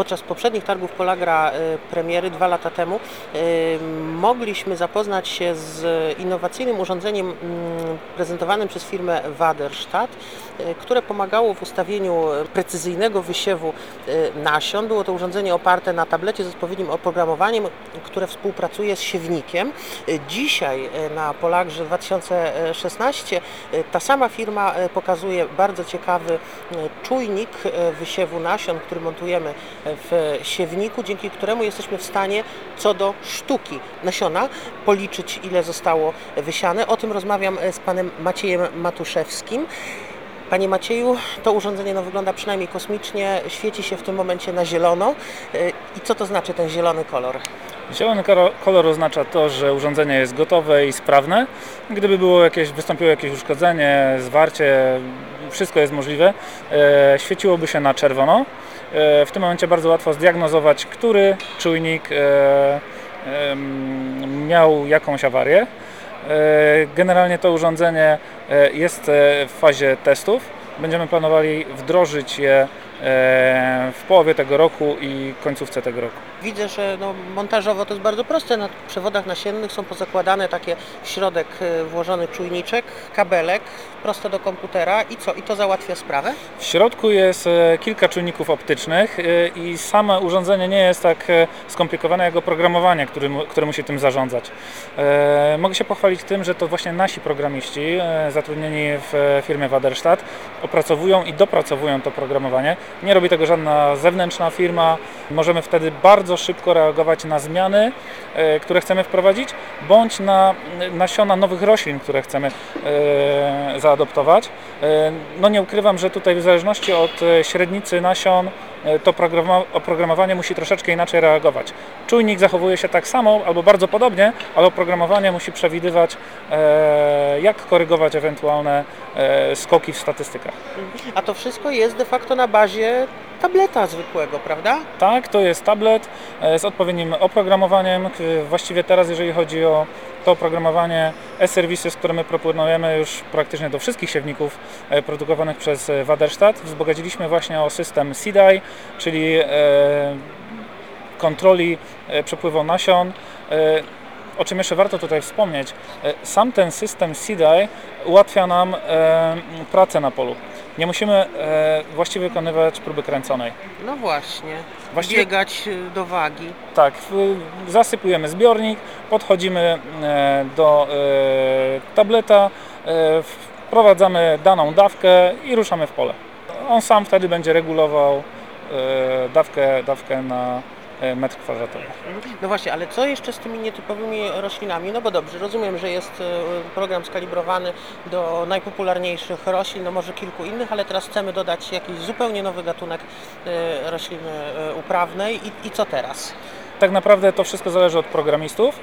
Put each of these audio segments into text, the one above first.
podczas poprzednich targów Polagra e, premiery dwa lata temu e, mogliśmy zapoznać się z innowacyjnym urządzeniem mm, prezentowanym przez firmę Waderstadt, e, które pomagało w ustawieniu precyzyjnego wysiewu nasion. Było to urządzenie oparte na tablecie z odpowiednim oprogramowaniem, które współpracuje z siewnikiem. Dzisiaj na Polagrze 2016 e, ta sama firma pokazuje bardzo ciekawy czujnik wysiewu nasion, który montujemy w siewniku, dzięki któremu jesteśmy w stanie co do sztuki nasiona policzyć, ile zostało wysiane. O tym rozmawiam z panem Maciejem Matuszewskim. Panie Macieju, to urządzenie no, wygląda przynajmniej kosmicznie, świeci się w tym momencie na zielono. E, I co to znaczy ten zielony kolor? Zielony kolor oznacza to, że urządzenie jest gotowe i sprawne. Gdyby było jakieś, wystąpiło jakieś uszkodzenie, zwarcie, wszystko jest możliwe, e, świeciłoby się na czerwono. E, w tym momencie bardzo łatwo zdiagnozować, który czujnik e, miał jakąś awarię. Generalnie to urządzenie jest w fazie testów. Będziemy planowali wdrożyć je w połowie tego roku i końcówce tego roku. Widzę, że no, montażowo to jest bardzo proste. Na przewodach nasiennych są pozakładane takie w środek e, włożony czujniczek, kabelek, prosto do komputera i co? I to załatwia sprawę? W środku jest e, kilka czujników optycznych e, i same urządzenie nie jest tak e, skomplikowane jak oprogramowanie, które, które musi tym zarządzać. E, Mogę się pochwalić tym, że to właśnie nasi programiści e, zatrudnieni w e, firmie Waderstadt opracowują i dopracowują to programowanie. Nie robi tego żadna zewnętrzna firma. Możemy wtedy bardzo szybko reagować na zmiany, e, które chcemy wprowadzić, bądź na nasiona nowych roślin, które chcemy e, zaadoptować. E, No nie ukrywam, że tutaj w zależności od średnicy nasion to programa- oprogramowanie musi troszeczkę inaczej reagować. Czujnik zachowuje się tak samo albo bardzo podobnie, ale oprogramowanie musi przewidywać, e, jak korygować ewentualne e, skoki w statystykach. A to wszystko jest de facto na bazie tableta zwykłego, prawda? Tak, to jest tablet e, z odpowiednim oprogramowaniem. Właściwie teraz, jeżeli chodzi o to oprogramowanie e-serwisy, które my proponujemy już praktycznie do wszystkich siewników e, produkowanych przez e, Waderstadt, wzbogaciliśmy właśnie o system SIDAI, czyli e, kontroli przepływu nasion. O czym jeszcze warto tutaj wspomnieć, e, sam ten system SIDAI ułatwia nam e, pracę na polu. Nie musimy e, właściwie wykonywać próby kręconej. No właśnie. Właściwie- Biegać do wagi. Tak, zasypujemy zbiornik, podchodzimy do tableta, wprowadzamy daną dawkę i ruszamy w pole. On sam wtedy będzie regulował dawkę, dawkę na e, metr kwadratowy. No właśnie, ale co jeszcze z tymi nietypowymi roślinami? No bo dobrze, rozumiem, że jest y, program skalibrowany do najpopularniejszych roślin, no może kilku innych, ale teraz chcemy dodać jakiś zupełnie nowy gatunek y, rośliny uprawnej i, i co teraz? Tak naprawdę to wszystko zależy od programistów.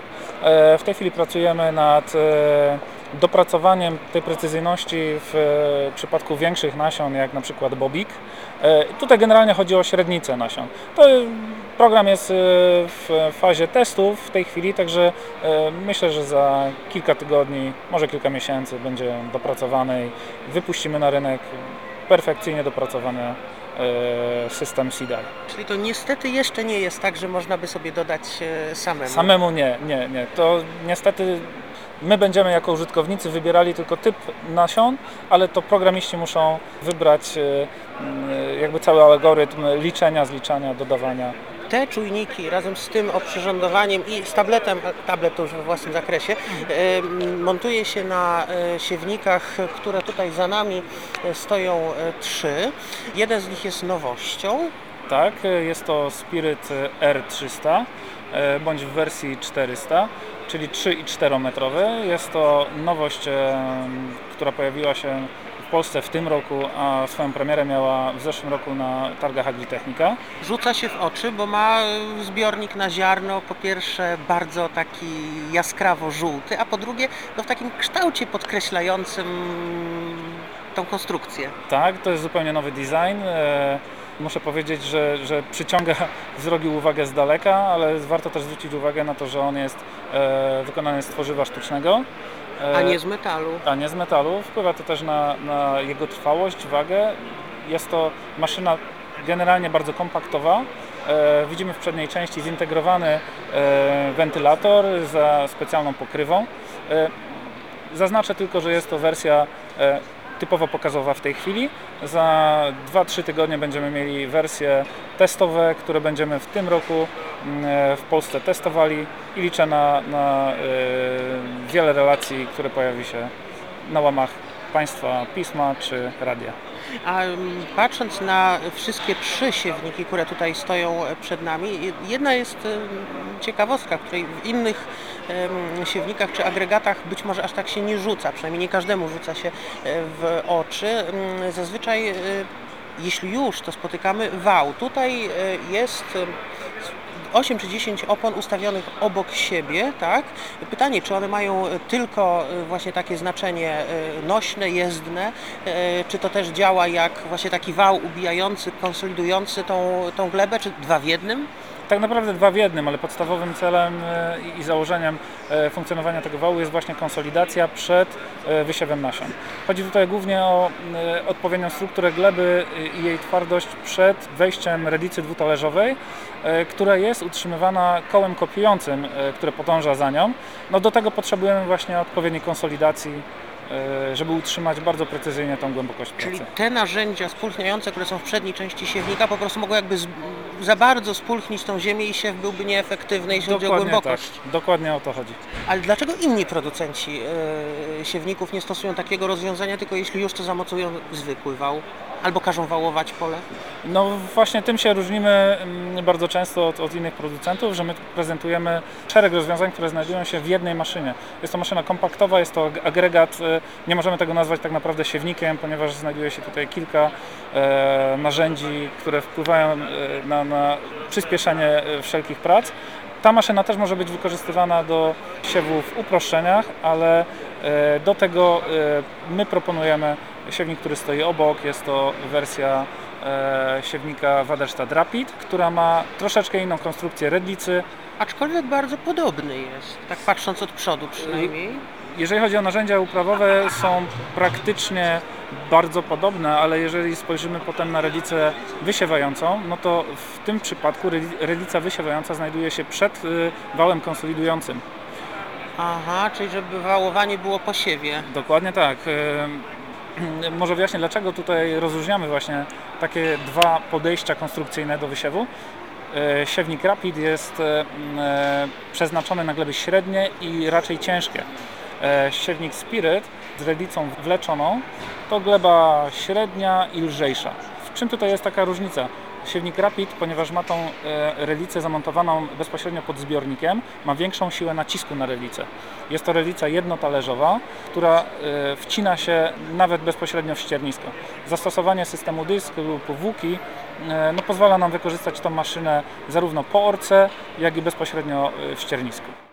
E, W tej chwili pracujemy nad e, dopracowaniem tej precyzyjności w e, przypadku większych nasion, jak na przykład bobik. E, Tutaj generalnie chodzi o średnicę nasion. To e, program jest w fazie testów w tej chwili, także myślę, że za kilka tygodni, może kilka miesięcy będzie dopracowany i wypuścimy na rynek perfekcyjnie dopracowany e, system SIDAI. Czyli to niestety jeszcze nie jest tak, że można by sobie dodać y, samemu. Samemu nie, nie, nie. To niestety my będziemy jako użytkownicy wybierali tylko typ nasion, ale to programiści muszą wybrać e, jakby cały algorytm liczenia, zliczania, dodawania. Te czujniki razem z tym oprzyrządowaniem i z tabletem, tablet to już we własnym zakresie, montuje się na e, siewnikach, które tutaj za nami e, stoją e, trzy. Jeden z nich jest nowością. Tak, jest to Spirit R300 e, bądź w wersji 400, czyli 3 i 4 metrowy. Jest to nowość, która pojawiła się w Polsce w tym roku, a swoją premierę miała w zeszłym roku na targach Agritechnika. Rzuca się w oczy, bo ma e, zbiornik na ziarno, po pierwsze bardzo taki jaskrawo żółty, a po drugie no, w takim kształcie podkreślającym tą konstrukcję. Tak, to jest zupełnie nowy design. Muszę powiedzieć, że, że przyciąga wzrok i uwagę z daleka, ale warto też zwrócić uwagę na to, że on jest e, wykonany z tworzywa sztucznego. e, A nie z metalu. a nie z metalu. Wpływa to też na, na jego trwałość, wagę. Jest to maszyna generalnie bardzo kompaktowa, e, widzimy w przedniej części zintegrowany e, wentylator za specjalną pokrywą. E, Zaznaczę tylko, że jest to wersja e, typowo pokazowa w tej chwili. Za 2-3 tygodnie będziemy mieli wersje testowe, które będziemy w tym roku mm, e, w Polsce testowali i liczę na, na e, wiele relacji, które pojawi się na łamach Państwa pisma czy radia. A mm, patrząc na wszystkie trzy siewniki, które tutaj stoją przed nami, je- jedna jest em, ciekawostka, której w innych siewnikach czy agregatach być może aż tak się nie rzuca, przynajmniej nie każdemu rzuca się e, w oczy. Mm, Zazwyczaj, e, jeśli już, to spotykamy wał. Tutaj e, jest 8 czy 10 opon ustawionych obok siebie, tak? Pytanie, czy one mają tylko e, właśnie takie znaczenie e, nośne, jezdne, e, czy to też działa jak właśnie taki wał ubijający, konsolidujący tą, tą glebę, czy dwa w jednym? Tak naprawdę dwa w jednym, ale podstawowym celem e, i- założeniem e, funkcjonowania tego wału jest właśnie konsolidacja przed e, wysiewem nasion. Chodzi tutaj głównie o e, odpowiednią strukturę gleby i jej twardość przed wejściem redicy dwutalerzowej, e, która jest utrzymywana kołem kopiującym, e, które podąża za nią. No do tego potrzebujemy właśnie odpowiedniej konsolidacji, e, żeby utrzymać bardzo precyzyjnie tą głębokość pracy. Czyli te narzędzia spulchniające, które są w przedniej części siewnika, po prostu mogą jakby z, za bardzo spulchnić tą ziemię i siew byłby nieefektywny, jeśli chodzi o Dokładnie tak, głębokość. dokładnie o to chodzi. Ale dlaczego inni producenci e, siewników nie stosują takiego rozwiązania, tylko jeśli już to zamocują zwykły wał? Albo każą wałować pole? No właśnie tym się różnimy mm, bardzo często od, od innych producentów, że my prezentujemy szereg rozwiązań, które znajdują się w jednej maszynie. Jest to maszyna kompaktowa, jest to agregat, e, nie możemy tego nazwać tak naprawdę siewnikiem, ponieważ znajduje się tutaj kilka e, narzędzi, które wpływają e, na, na przyspieszenie e, wszelkich prac. Ta maszyna też może być wykorzystywana do siewu w uproszczeniach, ale e, do tego my proponujemy siewnik, który stoi obok. Jest to wersja e, siewnika Waderstad Rapid, która ma troszeczkę inną konstrukcję redlicy. Aczkolwiek bardzo podobny jest, tak patrząc od przodu przynajmniej. Jeżeli chodzi o narzędzia uprawowe, są praktycznie bardzo podobne, ale jeżeli spojrzymy potem na redlicę wysiewającą, no to w tym przypadku redlica wysiewająca znajduje się przed y, wałem konsolidującym. Aha, czyli żeby wałowanie było po siewie. Dokładnie tak. Może wyjaśnię, dlaczego tutaj rozróżniamy właśnie takie dwa podejścia konstrukcyjne do wysiewu. E, Siewnik Rapid jest e, e, przeznaczony na gleby średnie i raczej ciężkie. Siewnik Spirit z redlicą wleczoną to gleba średnia i lżejsza. W czym tutaj jest taka różnica? Siewnik Rapid, ponieważ ma tą e, relicę zamontowaną bezpośrednio pod zbiornikiem, ma większą siłę nacisku na relicę. Jest to relica jednotalerzowa, która e, wcina się nawet bezpośrednio w ściernisko. Zastosowanie systemu dysk lub włóki e, no, pozwala nam wykorzystać tą maszynę zarówno po orce, jak i bezpośrednio w ściernisku.